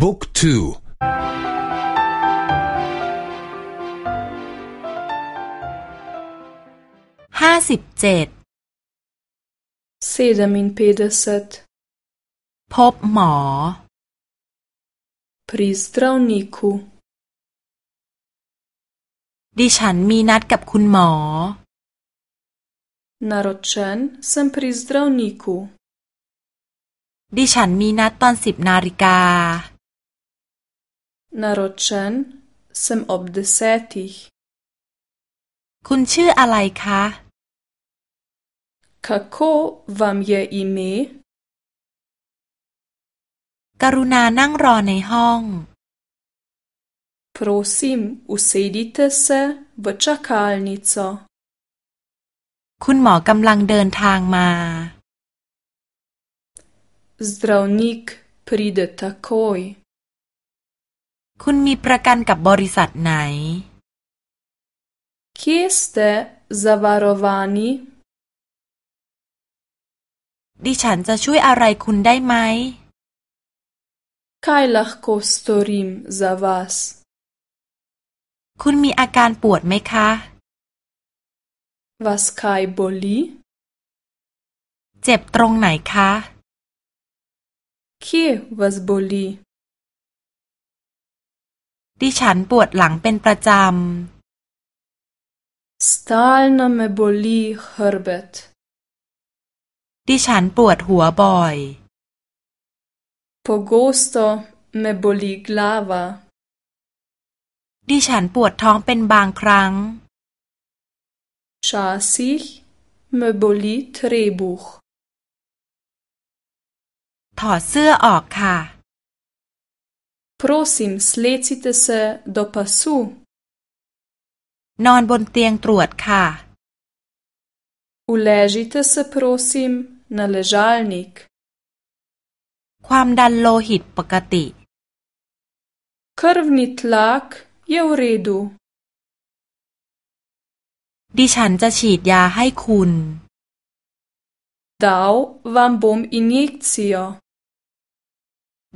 book twoห้าสิบเจ็ด sedeminpetdeset พบหมอ Pri zdravnikuดิฉันมีนัดกับคุณหมอ Naročen sem pri zdravniku. ดิฉันมีนัดตอนสิบนาฬิกา Naročen sem ob desetih. คุณชื่ออะไรคะ Kako vam je ime? กรุณานั่งรอในห้อง Prosim, usedite se v čakalnico. คุณหมอกำลังเดินทางมา Zdravnik pride takoj. คุณมีประกันกับบริษัทไหน Kje ste zavarovani? ดิฉันจะช่วยอะไรคุณได้ไหม Kaj lahko storim za vas? คุณมีอาการปวดไหมคะ Vas kaj boli? เจ็บตรงไหนคะ Kje vas boli? ดิฉันปวดหลังเป็นประจำ Stalno me boli hrbet ดิฉันปวดหัวบ่อย Pogosto me boli glava ดิฉันปวดท้องเป็นบางครั้ง Včasih me boli trebuh ถอดเสื้อออกค่ะ Prosim, slecite se do pasu นอนบนเตียงตรวจค่ะ Uležite se prosim na ležalnik ความดันโลหิตปกติ Krvni tlak je v redu ดิฉันจะฉีดยาให้คุณ Dal vam bom injekcijo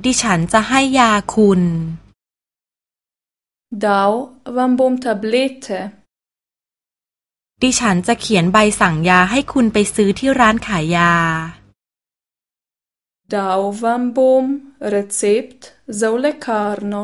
ดิฉันจะให้ยาคุณ Dal vam bom tablete ดิฉันจะเขียนใบสั่งยาให้คุณไปซื้อที่ร้านขายยา Dal vam bom recept za v lekarno